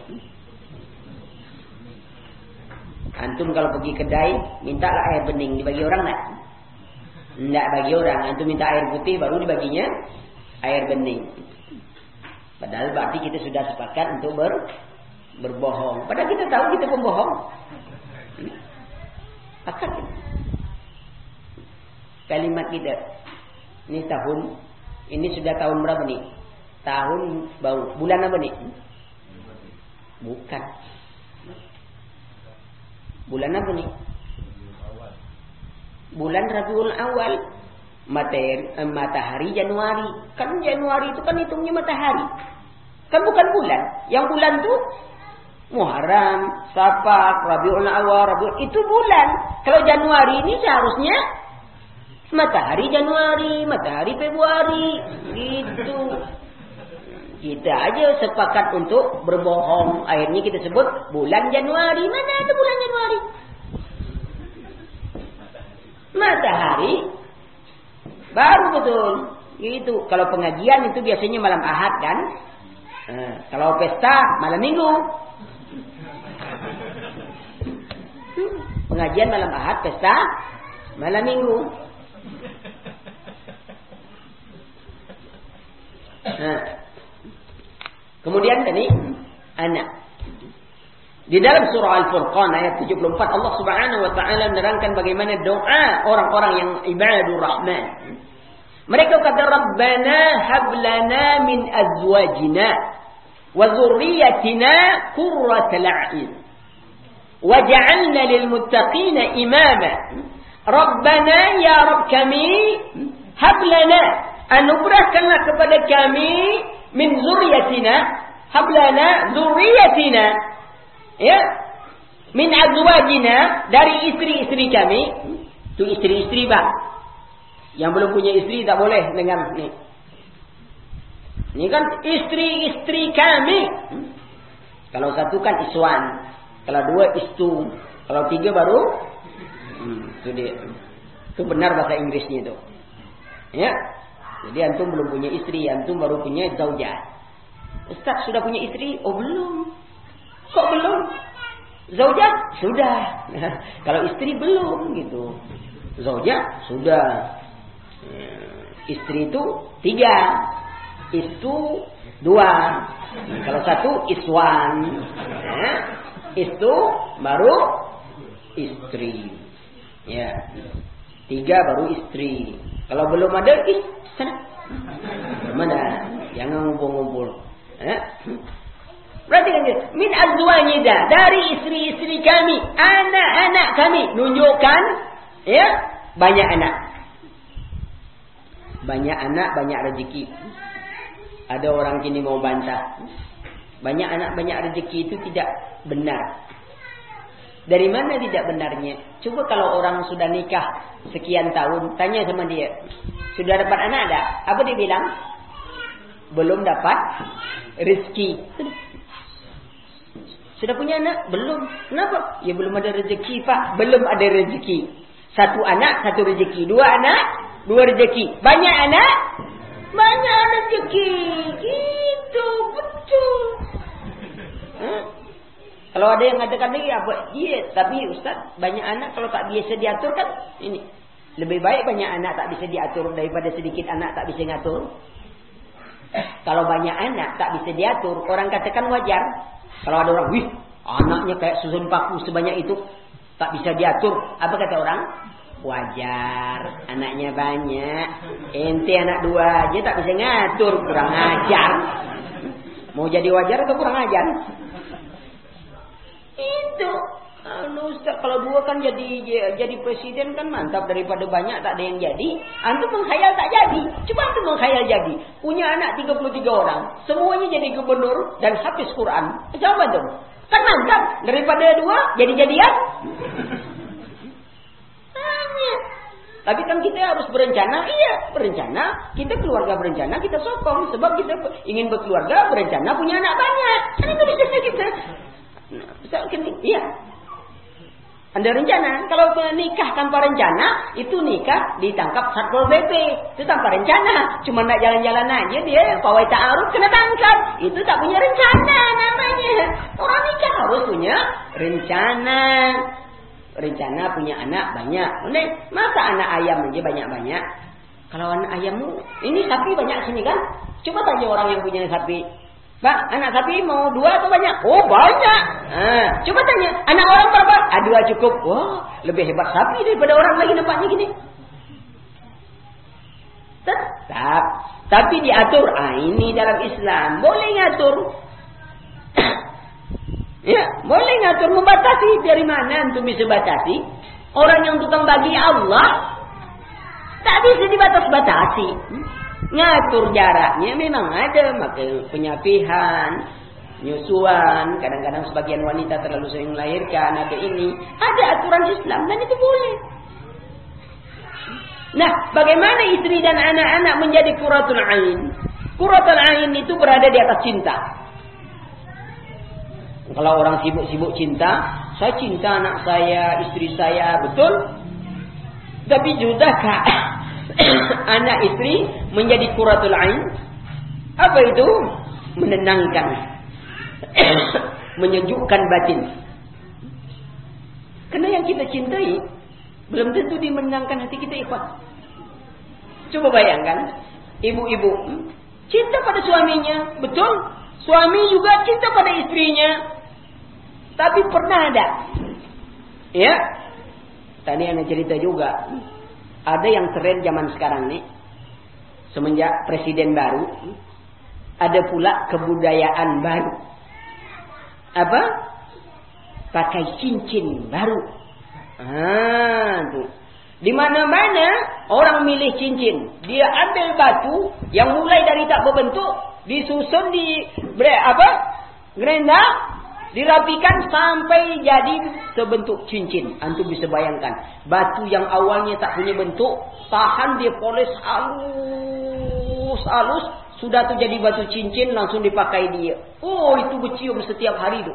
Antum kalau pergi kedai, mintalah air bening dibagi orang tak? Tidak bagi orang. Antum minta air putih baru dibaginya air bening. Padahal berarti kita sudah sepakat untuk ber, berbohong. Padahal kita tahu kita pembohong. Akad. Kalimat kita. Ini tahun. Ini sudah tahun berapa nih? Tahun. Bulan apa nih? Bukan. Bulan apa nih? Bulan Rabiul Awal. Materi, eh, matahari Januari. Kan Januari itu kan hitungnya matahari. Kan bukan bulan. Yang bulan tuh Muharram, Safar, Rabiul Awal, Rabiul itu bulan. Kalau Januari ini seharusnya matahari Januari, matahari Februari, gitu. Kita aja sepakat untuk berbohong. Akhirnya kita sebut bulan Januari. Mana ada bulan Januari? Matahari baru betul. Gitu. Kalau pengajian itu biasanya malam Ahad kan? Nah, kalau pesta malam Minggu. Pengajian malam Ahad, pesta malam Minggu. Nah, kemudian tadi anak. Di dalam surah Al-Furqan ayat 74 Allah Subhanahu wa taala menerangkan bagaimana doa orang-orang yang ibadur rahman. Mereka kata Rabbana hab lana min azwajina wa dhurriyyatina qurrata a'yun waj'alna lil muttaqina imama. Rabbana ya Rabb kami hab lana anugerahkanlah kepada kami min zurriyatina hablana zurriyatina ya? Min azwajina dari istri-istri kami tu istri-istri bang yang belum punya istri tak boleh dengan ni. Ini kan istri-istri kami. Kalau satu kan iswan kalau dua istu kalau tiga baru hmm, itu dia. Itu benar bahasa Inggrisnya itu ya? Jadi antum belum punya istri, antum baru punya zaujah. Ustaz sudah punya istri? Oh belum. Kok belum? Zaujah? Sudah. Kalau istri belum gitu. Zaujah? Sudah. Istri itu tiga. Itu dua. Kalau satu iswan. Ya. Itu baru istri. Ya. Tiga baru istri. Kalau belum ada, ih, sana. Mana? Jangan ngumpul-ngumpul. Ya. Berarti kan min azwajida dari istri-istri kami, anak-anak kami nunjukkan ya banyak anak. Banyak anak, banyak rezeki. Ada orang kini mau bantah. Banyak anak, banyak rezeki itu tidak benar. Dari mana tidak benarnya? Coba kalau orang sudah nikah sekian tahun, tanya sama dia. Sudah dapat anak ada? Apa dia bilang? Belum dapat rezeki. Sudah punya anak? Belum. Kenapa? Ya belum ada rezeki, Pak. Belum ada rezeki. Satu anak, satu rezeki. Dua anak, dua rezeki. Banyak anak, banyak rezeki. Gitu, betul. Hmm? Kalau ada yang mengatakan lagi apa? Iya, tapi Ustaz, banyak anak kalau tak biasa diatur kan ini. Lebih baik banyak anak tak bisa diatur daripada sedikit anak tak bisa ngatur. Kalau banyak anak tak bisa diatur, orang katakan wajar. Kalau ada orang, wih, anaknya kayak susun paku sebanyak itu, tak bisa diatur. Apa kata orang? Wajar, anaknya banyak. Ente anak dua aja tak bisa ngatur, kurang ajar. Mau jadi wajar atau kurang ajar? Itu. Anu Ustaz, kalau dua kan jadi jadi presiden kan mantap daripada banyak tak ada yang jadi. Antum menghayal tak jadi. Coba antum menghayal jadi. Punya anak 33 orang. Semuanya jadi gubernur dan hafiz Quran. Coba dong. Kan mantap. Daripada dua jadi-jadian. Tapi kan kita harus berencana, iya berencana. Kita keluarga berencana, kita sokong. Sebab kita ingin berkeluarga, berencana, punya anak banyak. Kan itu bisa kita. Nah, iya. Anda rencana. Kalau nikah tanpa rencana, itu nikah ditangkap Satpol PP. Itu tanpa rencana. Cuma nak jalan-jalan aja dia pawai ta'aruf kena tangkap. Itu tak punya rencana namanya. Orang nikah harus punya rencana. Rencana punya anak banyak. Masa anak ayam aja banyak-banyak? Kalau anak ayammu, ini sapi banyak sini kan? Coba tanya orang yang punya sapi. Pak, anak sapi mau dua atau banyak? Oh banyak. Nah, coba tanya, anak orang berapa? Ah, dua cukup. Wah, lebih hebat sapi daripada orang lagi nampaknya gini. Tetap. Tapi diatur. Ah, ini dalam Islam. Boleh ngatur. ya, boleh ngatur. Membatasi. Dari mana untuk bisa batasi? Orang yang tukang bagi Allah. Tak bisa dibatas-batasi. Hmm? Ngatur jaraknya memang ada maka penyapihan nyusuan kadang-kadang sebagian wanita terlalu sering melahirkan ada ini. Ada aturan Islam dan itu boleh. Nah bagaimana istri dan anak-anak menjadi kuratul ain? Kuratul ain itu berada di atas cinta. Kalau orang sibuk-sibuk cinta saya cinta anak saya istri saya betul? Tapi juga kak anak istri menjadi kuratul ain. Apa itu? Menenangkan. Menyejukkan batin. Karena yang kita cintai belum tentu dimenangkan hati kita ikhwan. Coba bayangkan, ibu-ibu hmm, cinta pada suaminya, betul? Suami juga cinta pada istrinya. Tapi pernah ada. Ya. Tadi anak cerita juga ada yang tren zaman sekarang nih. Semenjak presiden baru. Ada pula kebudayaan baru. Apa? Pakai cincin baru. Ah, tuh. Di mana-mana orang milih cincin. Dia ambil batu yang mulai dari tak berbentuk, disusun di apa? Gerenda, Dirapikan sampai jadi sebentuk cincin. Antum bisa bayangkan. Batu yang awalnya tak punya bentuk. Tahan dia polis halus-halus. Sudah tu jadi batu cincin langsung dipakai dia. Oh itu bercium setiap hari tu.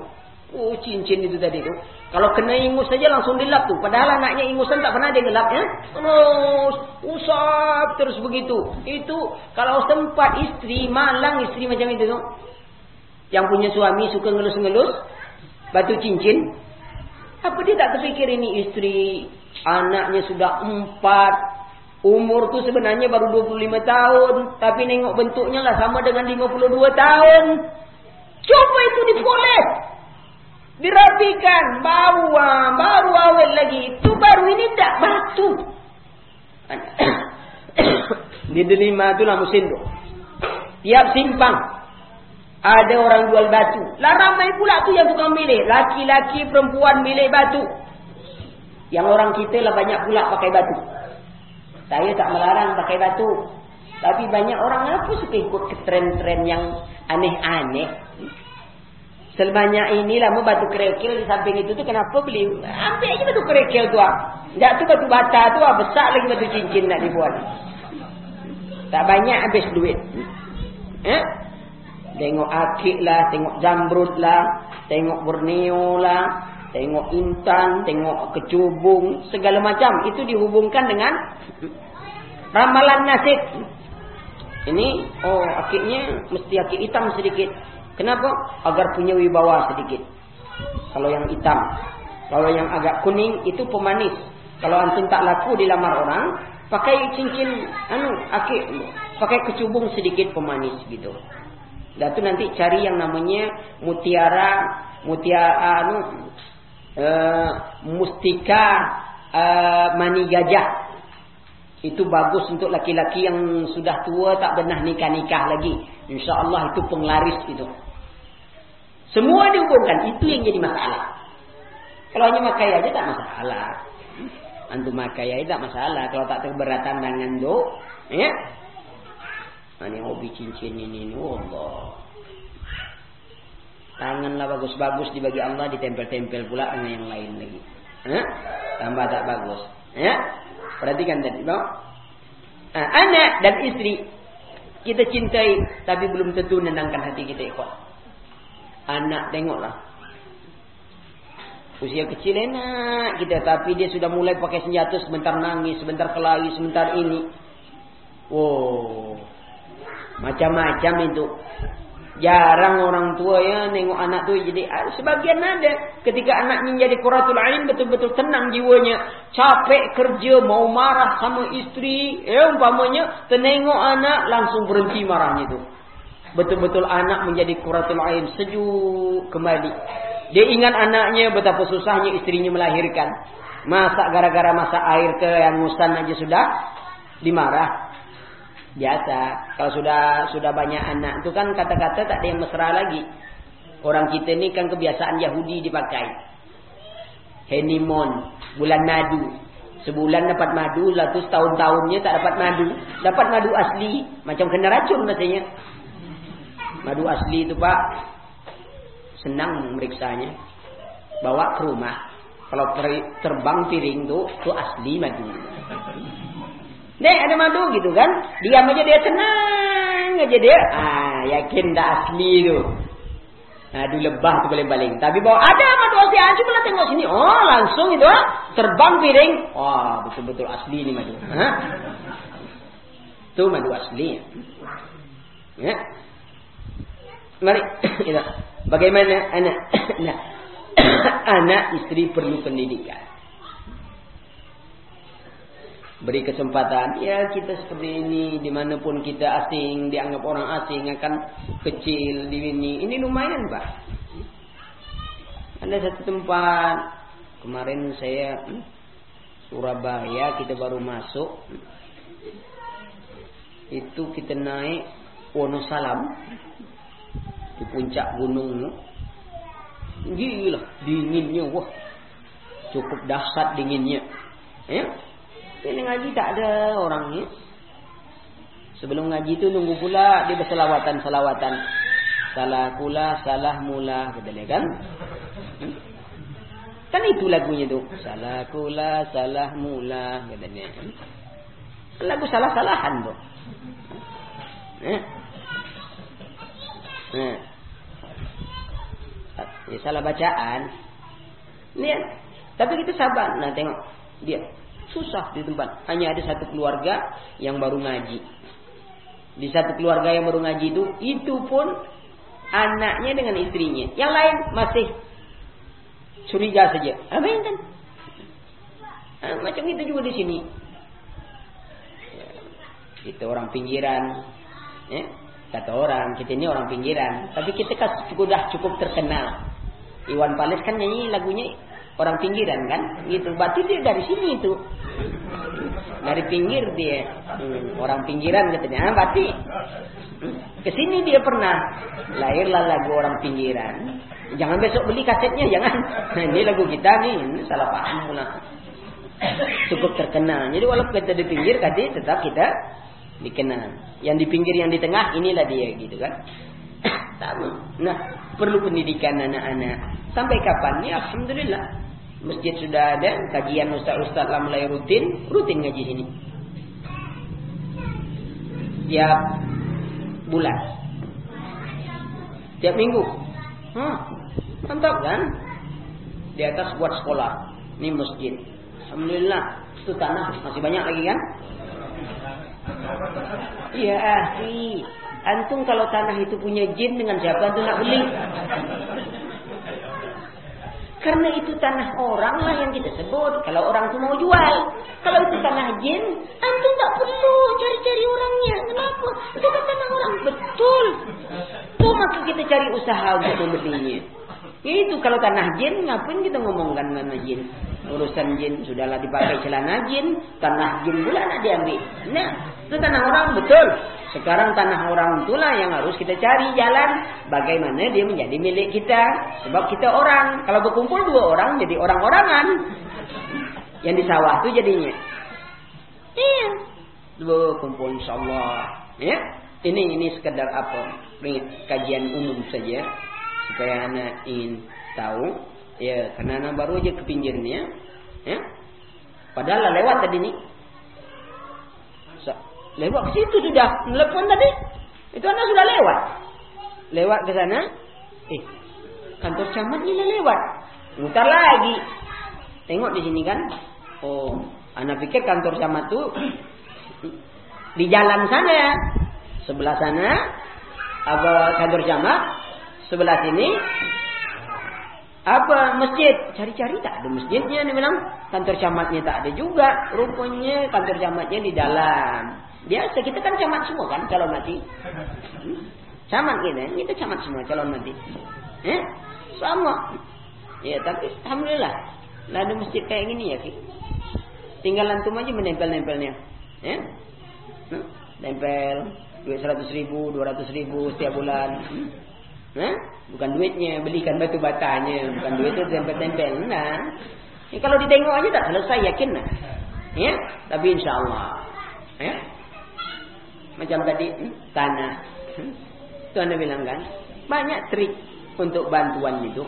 Oh cincin itu tadi tu. Kalau kena ingus saja langsung dilap tu. Padahal anaknya ingusan tak pernah dia gelap ya. Terus usap terus begitu. Itu kalau sempat istri malang istri macam itu tu. Yang punya suami suka ngelus-ngelus batu cincin. Apa dia tak terfikir ini istri, anaknya sudah empat, Umur tu sebenarnya baru 25 tahun. Tapi nengok bentuknya lah sama dengan 52 tahun. Coba itu dipoles. Dirapikan. Baru, baru awal lagi. Itu baru ini tak batu. Di delima tu lah musim tu. Tiap simpang. Ada orang jual batu. Lah ramai pula tu yang tukang milik. Laki-laki perempuan milik batu. Yang orang kita lah banyak pula pakai batu. Saya tak melarang pakai batu. Tapi banyak orang apa suka ikut ke tren-tren yang aneh-aneh. Sebanyak inilah mau batu kerikil di samping itu tu kenapa beli? Ambil aja batu kerikil tu ah. Tak tu batu bata tu ah besar lagi batu cincin nak dibuat. Tak banyak habis duit. Eh? Tengok akik lah, tengok zamrud lah, tengok Borneo lah, tengok intan, tengok kecubung, segala macam. Itu dihubungkan dengan ramalan nasib. Ini, oh akiknya mesti akik hitam sedikit. Kenapa? Agar punya wibawa sedikit. Kalau yang hitam. Kalau yang agak kuning itu pemanis. Kalau antum tak laku dilamar orang, pakai cincin anu akik, pakai kecubung sedikit pemanis gitu. Dan itu nanti cari yang namanya mutiara, mutiara anu, uh, mustika uh, mani gajah. Itu bagus untuk laki-laki yang sudah tua tak pernah nikah-nikah lagi. Insya Allah itu penglaris itu. Semua dihubungkan. Itu yang jadi masalah. Kalau hanya makai aja tak masalah. Antum makai aja tak masalah. Kalau tak terberatan dengan itu. Ya. Ini hobi cincin ini, Allah. Tanganlah bagus-bagus dibagi Allah ditempel-tempel pula dengan yang lain lagi. Eh? Tambah tak bagus. Ya? Perhatikan tadi, no? Nah, anak dan istri kita cintai tapi belum tentu menenangkan hati kita ikut. Anak tengoklah. Usia kecil enak kita tapi dia sudah mulai pakai senjata sebentar nangis, sebentar kelahi, sebentar ini. Wow. Macam-macam itu. Jarang orang tua ya nengok anak tu jadi ah, sebagian ada ketika anaknya jadi quratul ain betul-betul tenang jiwanya, capek kerja mau marah sama istri, ya umpamanya tenengok anak langsung berhenti marahnya itu. Betul-betul anak menjadi quratul ain sejuk kembali. Dia ingat anaknya betapa susahnya istrinya melahirkan. Masa gara-gara masa air ke yang musan aja sudah dimarah. Biasa. Kalau sudah sudah banyak anak itu kan kata-kata tak ada yang mesra lagi. Orang kita ni kan kebiasaan Yahudi dipakai. Henimon, bulan madu. Sebulan dapat madu, lalu setahun-tahunnya tak dapat madu. Dapat madu asli, macam kena racun rasanya. Madu asli itu pak, senang meriksanya. Bawa ke rumah. Kalau terbang piring tu, tu asli madu. Nek ada madu gitu kan. Diam aja dia tenang aja dia. Ah, yakin dah asli tu. Madu lebah tu paling-paling. Tapi bawa ada madu asli. Ah, coba tengok sini. Oh, langsung itu. Ah. Terbang piring. Oh, betul-betul asli ni madu. Ha? Tu madu asli. Ya. Mari kita. Bagaimana anak anak istri perlu pendidikan beri kesempatan ya kita seperti ini di mana pun kita asing dianggap orang asing akan kecil di sini. Ini lumayan pak. Ada satu tempat. Kemarin saya hmm, Surabaya kita baru masuk. Itu kita naik Wonosalam di puncak gunung. Gila dinginnya wah cukup dahsyat dinginnya. Ya ini ngaji tak ada orangnya. Sebelum ngaji itu nunggu pula dia berselawatan-selawatan. Salah pula, salah mula, kata dia kan? Hmm? Kan itu lagunya tu. Salah kula, salah mula, kata dia. Lagu salah-salahan tu. Eh? Eh. Ya, salah bacaan. Lihat. Tapi kita sabar. Nah tengok. Dia Susah di tempat. Hanya ada satu keluarga yang baru ngaji. Di satu keluarga yang baru ngaji itu, itu pun anaknya dengan istrinya. Yang lain masih curiga saja. Apa yang kan? Nah, macam itu juga di sini. Kita orang pinggiran. Ya, kata orang, kita ini orang pinggiran. Tapi kita kan sudah cukup terkenal. Iwan Fals kan nyanyi lagunya orang pinggiran kan? Gitu. Berarti dia dari sini itu. Dari pinggir dia. Hmm, orang pinggiran katanya. Ah, berarti hmm, ke sini dia pernah. Lahirlah lagu orang pinggiran. Jangan besok beli kasetnya, jangan. Nah, ini lagu kita nih, ini salah paham pula. Cukup terkenal. Jadi walaupun kita di pinggir, tadi tetap kita dikenal. Yang di pinggir, yang di tengah, inilah dia gitu kan. Sama. Nah, perlu pendidikan anak-anak. Sampai kapan? Ya, Alhamdulillah. Masjid sudah ada, kajian ustaz-ustaz lah mulai rutin, rutin ngaji sini. Tiap bulan. Tiap minggu. Hmm, mantap kan? Di atas buat sekolah. Ini masjid. Alhamdulillah. Itu tanah masih banyak lagi kan? Iya, ahli. Antum kalau tanah itu punya jin dengan siapa antum nak beli? Karena itu tanah orang lah yang kita sebut. Kalau orang itu mau jual. Kalau itu tanah jin, antum tak perlu cari-cari orangnya. Kenapa? Itu kan tanah orang. Betul. Tuh maka kita cari usaha untuk membelinya. Itu kalau tanah jin, ngapain kita ngomongkan tanah jin? Urusan jin, sudahlah dipakai celana jin, tanah jin pula nak diambil. Nah, itu tanah orang, betul. Sekarang tanah orang itulah yang harus kita cari jalan bagaimana dia menjadi milik kita. Sebab kita orang. Kalau berkumpul dua orang jadi orang-orangan. Yang di sawah itu jadinya. Iya. Dua kumpul insyaAllah. Ya. Ini ini sekedar apa? Kajian umum saja. Supaya anak ingin tahu. Ya, karena anak baru aja ke pinggirnya. Ya. Padahal lewat tadi nih. Lewat ke situ sudah. Telepon tadi. Itu anak sudah lewat. Lewat ke sana. Eh, kantor camat ini lewat. Mutar lagi. Tengok di sini kan. Oh, anak pikir kantor camat tuh di jalan sana. Sebelah sana apa kantor camat. Sebelah sini apa masjid cari-cari tak ada masjidnya dia bilang kantor camatnya tak ada juga rupanya kantor camatnya di dalam Biasa kita kan camat semua kan calon mati. Camat kita, kita camat semua calon mati. Eh? Sama. Ya tapi alhamdulillah. Lah ada masjid kayak gini ya, Ki. Tinggal antum aja menempel-nempelnya. Ya? Hmm? Nempel duit seratus ribu, dua ratus ribu setiap bulan. Hmm? Nah, bukan duitnya, belikan batu batanya, bukan duit itu tempel-tempel. Nah, ya, kalau ditengok aja tak selesai yakin nah. Ya, tapi insya Allah. Ya, macam tadi hmm, tanah. Hmm, itu anda bilang kan. Banyak trik untuk bantuan itu.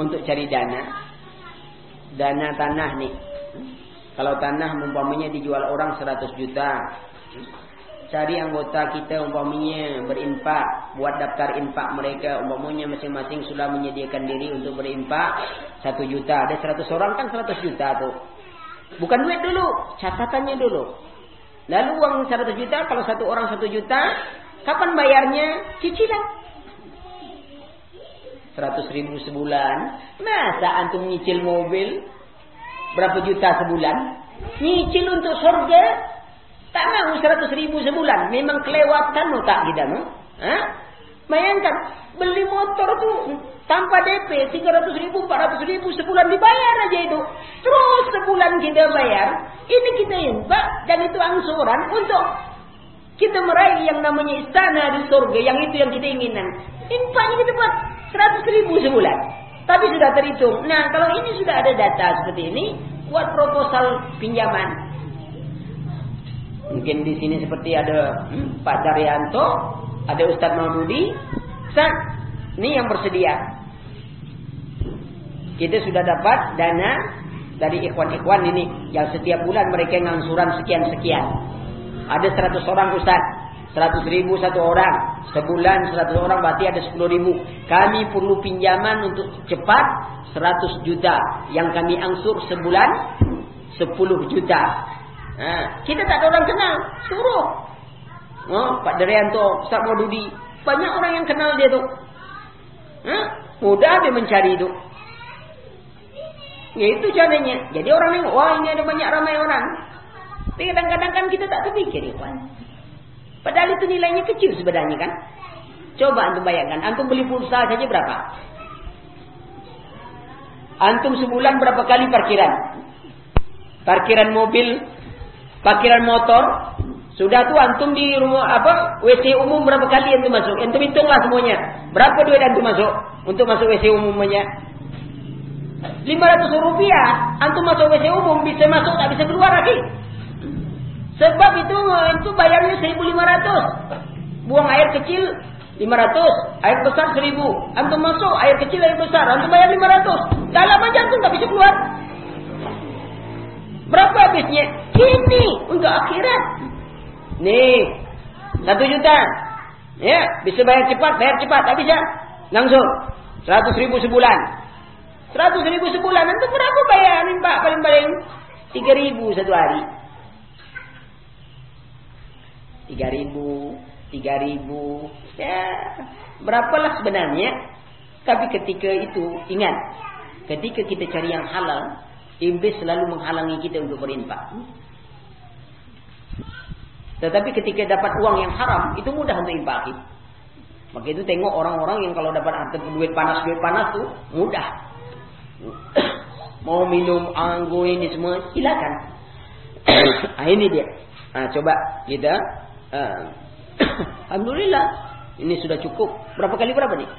Untuk cari dana. Dana tanah nih. Hmm, kalau tanah umpamanya dijual orang 100 juta. Cari anggota kita umpamanya berimpak. Buat daftar impak mereka. Umpamanya masing-masing sudah menyediakan diri untuk berimpak. 1 juta. Ada 100 orang kan 100 juta tuh. Bukan duit dulu. Catatannya dulu. Lalu uang 100 juta, kalau satu orang 1 juta, kapan bayarnya? Cicilan. 100 ribu sebulan. Masa antum nyicil mobil? Berapa juta sebulan? Nyicil untuk surga? Tak mau 100 ribu sebulan. Memang kelewatan tak kita. No? Hah? Bayangkan, beli motor tuh tanpa DP 300 ribu, 400 ribu sebulan dibayar aja itu. Terus sebulan kita bayar. Ini kita infak dan itu angsuran untuk kita meraih yang namanya istana di surga. Yang itu yang kita inginkan. Infaknya kita buat 100 ribu sebulan. Tapi sudah terhitung. Nah kalau ini sudah ada data seperti ini. Buat proposal pinjaman. Mungkin di sini seperti ada hmm, Pak Daryanto. Ada Ustadz Mahmudi. Ustadz, ini yang bersedia. Kita sudah dapat dana dari ikhwan-ikhwan ini yang setiap bulan mereka ngangsuran sekian-sekian. Ada 100 orang Ustaz. 100 ribu satu orang. Sebulan 100 orang berarti ada 10 ribu. Kami perlu pinjaman untuk cepat 100 juta. Yang kami angsur sebulan 10 juta. Nah, kita tak ada orang kenal. Suruh. Oh, Pak Derianto, Ustaz Maududi. Banyak orang yang kenal dia tuh. Nah, mudah dia mencari itu. Ya itu caranya. Jadi orang nengok, wah ini ada banyak ramai orang. Tapi kadang-kadang kan kita tak terpikir, Ikhwan. Padahal itu nilainya kecil sebenarnya kan. Coba antum bayangkan, antum beli pulsa saja berapa? Antum sebulan berapa kali parkiran? Parkiran mobil, parkiran motor, sudah tuh antum di rumah apa WC umum berapa kali antum masuk? Antum hitunglah semuanya. Berapa duit antum masuk untuk masuk WC umumnya? 500 rupiah antum masuk WC umum bisa masuk tak bisa keluar lagi. Sebab itu itu bayarnya 1500. Buang air kecil 500, air besar 1000. Antum masuk air kecil air besar, antum bayar 500. Dalam aja antum tak bisa keluar. Berapa habisnya? Ini untuk akhirat. Nih, satu juta. Ya, bisa bayar cepat, bayar cepat. Tak bisa. Langsung. Seratus ribu sebulan. Seratus ribu sebulan. Nanti berapa bayar Pak? Paling-paling. Tiga ribu satu hari. Tiga ribu. Tiga ribu. Ya, berapalah sebenarnya. Tapi ketika itu, ingat. Ketika kita cari yang halal, iblis selalu menghalangi kita untuk berinfak. Tetapi ketika dapat uang yang haram, itu mudah untuk infak. Maka itu tengok orang-orang yang kalau dapat duit panas duit panas tuh mudah. Mau minum anggur ini semua silakan. nah, ini dia. Nah, coba kita uh, Alhamdulillah ini sudah cukup. Berapa kali berapa nih?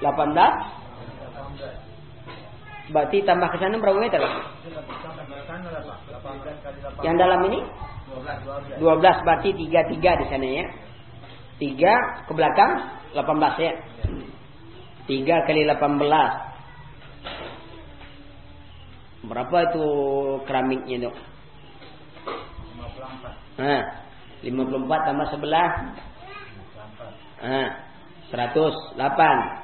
18 Berarti tambah ke sana berapa meter? Yang dalam ini? 12 berarti 3 3 di sana ya. 3 ke belakang 18 ya. 3 kali 18. Berapa itu keramiknya, Dok? 54. Nah, 54 tambah 11. Nah, 108.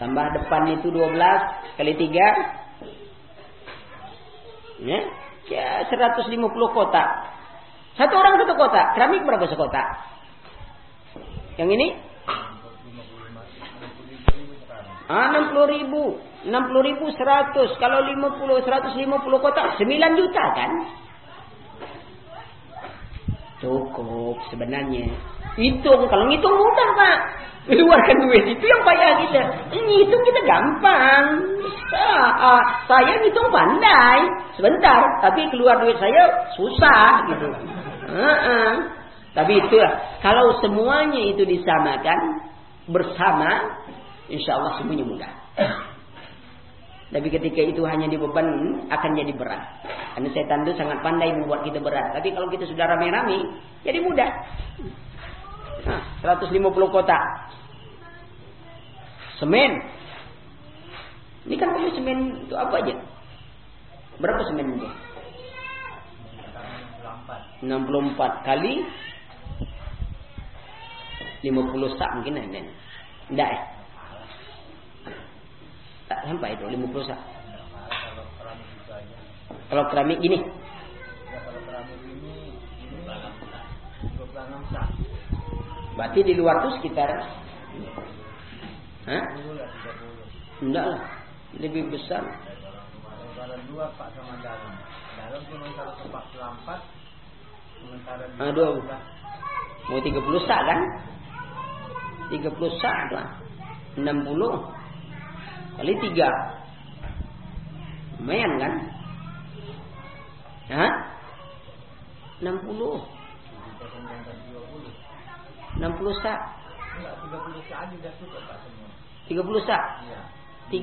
Tambah depan itu 12 kali 3 Ya, ya 150 kotak. Satu orang satu kotak. Keramik berapa sekotak? Yang ini? Ah, 60 ribu. 60 ribu 100. Kalau 50, 150 kotak. 9 juta kan? Cukup sebenarnya. Hitung. Kalau ngitung mudah pak. Keluarkan duit itu yang payah kita. Ngitung kita gampang. Ah, saya ngitung pandai. Sebentar. Tapi keluar duit saya susah gitu. Uh -uh. Tapi itu kalau semuanya itu disamakan bersama, insya Allah semuanya mudah. Tapi ketika itu hanya dibeban akan jadi berat. Karena setan itu sangat pandai membuat kita berat. Tapi kalau kita sudah rame-rame, jadi mudah. Nah, 150 kotak. Semen. Ini kan punya semen itu apa aja? Berapa semen itu? 64 kali 50 sak mungkin ada. Enggak ya? Tak sampai itu 50 sak. Kalau keramik gini? Berarti di luar tuh sekitar Hah? Enggak lah. Lebih besar. dua Pak sama dalam. Dalam cuma 144 Aduh. Mau 30 sak kan? 30 sak lah. 60 kali 3. Lumayan kan? Hah? 60. 60 sak. 30 sak udah cukup Pak semua. 30 sak? Iya.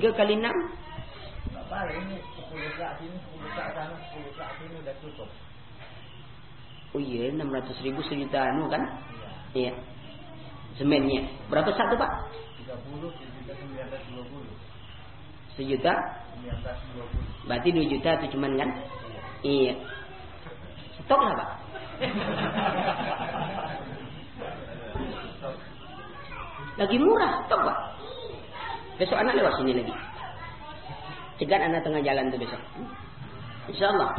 3 kali 6? Enggak apa ini 10 sak sini, 10 sak sana, 10 sak sini udah cukup. Oh iya, 600 ribu sejuta anu kan? Iya. iya. Semennya. Berapa satu pak? 30, sejuta 920. Sejuta? 920. Berarti 2 juta itu cuman kan? Iya. iya. Stok lah pak? lagi murah, pak. Besok anak lewat sini lagi. Cegat anak tengah jalan tuh besok. Insya Allah.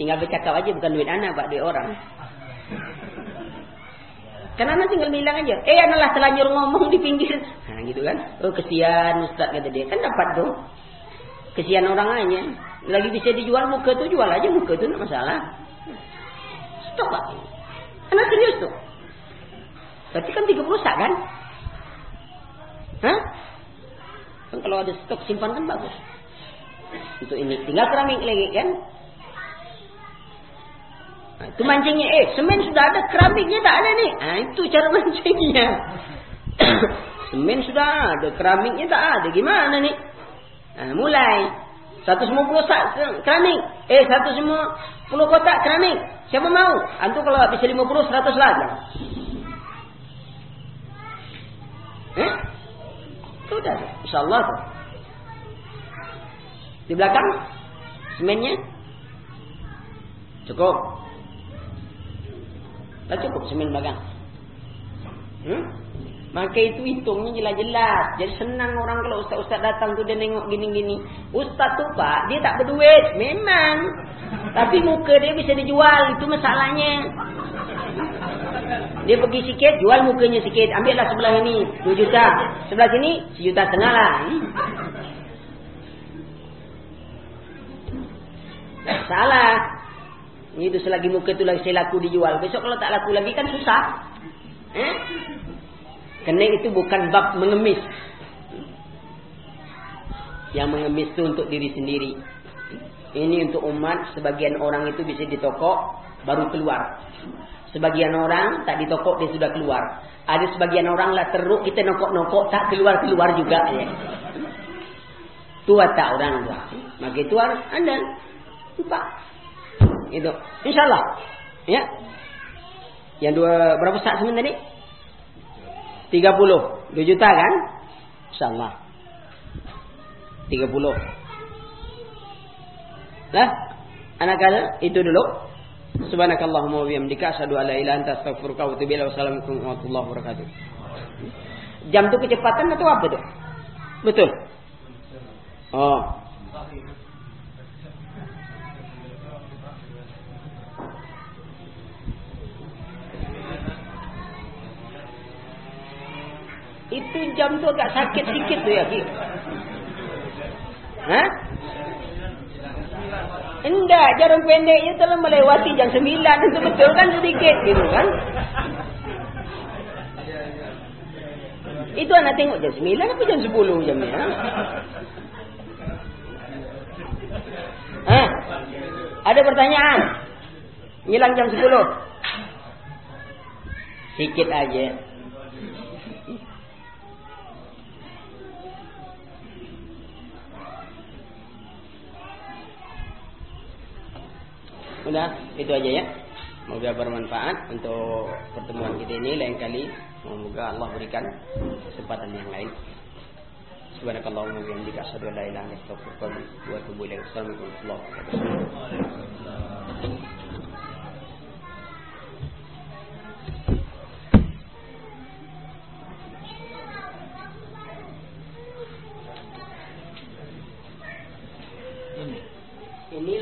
Tinggal bercakap aja bukan duit anak, pak, duit orang. Kan anak tinggal bilang aja, eh anak telanjur ngomong di pinggir. Nah gitu kan. Oh kesian Ustaz kata dia. Kan dapat tuh. Kesian orang aja. Lagi bisa dijual muka tuh jual aja muka tuh masalah. Stok pak. Karena serius tuh. Berarti kan 30 sak kan? Hah? Kan kalau ada stok simpan kan bagus. Untuk ini tinggal keramik lagi kan? Nah, itu mancingnya. Eh, semen sudah ada, keramiknya tak ada nih. Nah, itu cara mancingnya. semen sudah ada, keramiknya tak ada. Gimana nih? Nah, mulai. Satu semua puluh sak keramik. Eh, satu semua puluh kotak keramik. Siapa mau? Antu kalau bisa puluh, seratus lagi. Eh? Sudah, insyaAllah. Di belakang semennya cukup. Tak cukup semen belakang. Hmm? Maka itu hitungnya jelas-jelas. Jadi senang orang kalau ustaz-ustaz datang tu dia nengok gini-gini. Ustaz tu pak, dia tak berduit. Memang. Tapi muka dia bisa dijual. Itu masalahnya. Dia pergi sikit, jual mukanya sikit. Ambillah sebelah ini, 2 juta. Sebelah sini, sejuta setengah lah. Salah. Itu selagi muka itu lagi saya laku dijual. Besok kalau tak laku lagi kan susah. Eh? Kerana itu bukan bab mengemis. Yang mengemis itu untuk diri sendiri. Ini untuk umat. Sebagian orang itu bisa di toko baru keluar. Sebagian orang tak di toko dia sudah keluar. Ada sebagian orang lah teruk kita nokok-nokok tak keluar-keluar juga. Ya. Tua tak orang tua. Maka itu anda. Empat. Itu. InsyaAllah. Ya. Yang dua berapa saat sebentar tadi? Tiga puluh. Dua juta kan? InsyaAllah. Tiga puluh. Lah. Anak kata itu dulu. Subhanakallahumma wa bihamdika asyhadu an la ilaha anta astaghfiruka wa atubu ilaik. Wassalamualaikum warahmatullahi wabarakatuh. Jam tu kecepatan atau apa tu? Betul. Oh. Itu jam tu agak sakit sikit tu ya, Ki. Hah? Enggak, jarum pendeknya telah melewati jam 9 itu betul kan sedikit gitu kan? Itu anak tengok jam 9 apa jam 10 jamnya? Hah? Ada pertanyaan? Ngilang jam 10. Sikit aja. Udah, itu aja ya. Semoga bermanfaat untuk pertemuan kita ini lain kali. Semoga Allah berikan kesempatan yang lain. Subhanakallahumma wa bihamdika asyhadu an la ilaha illa anta astaghfiruka wa atubu ilaik. Assalamualaikum warahmatullahi wabarakatuh. Ini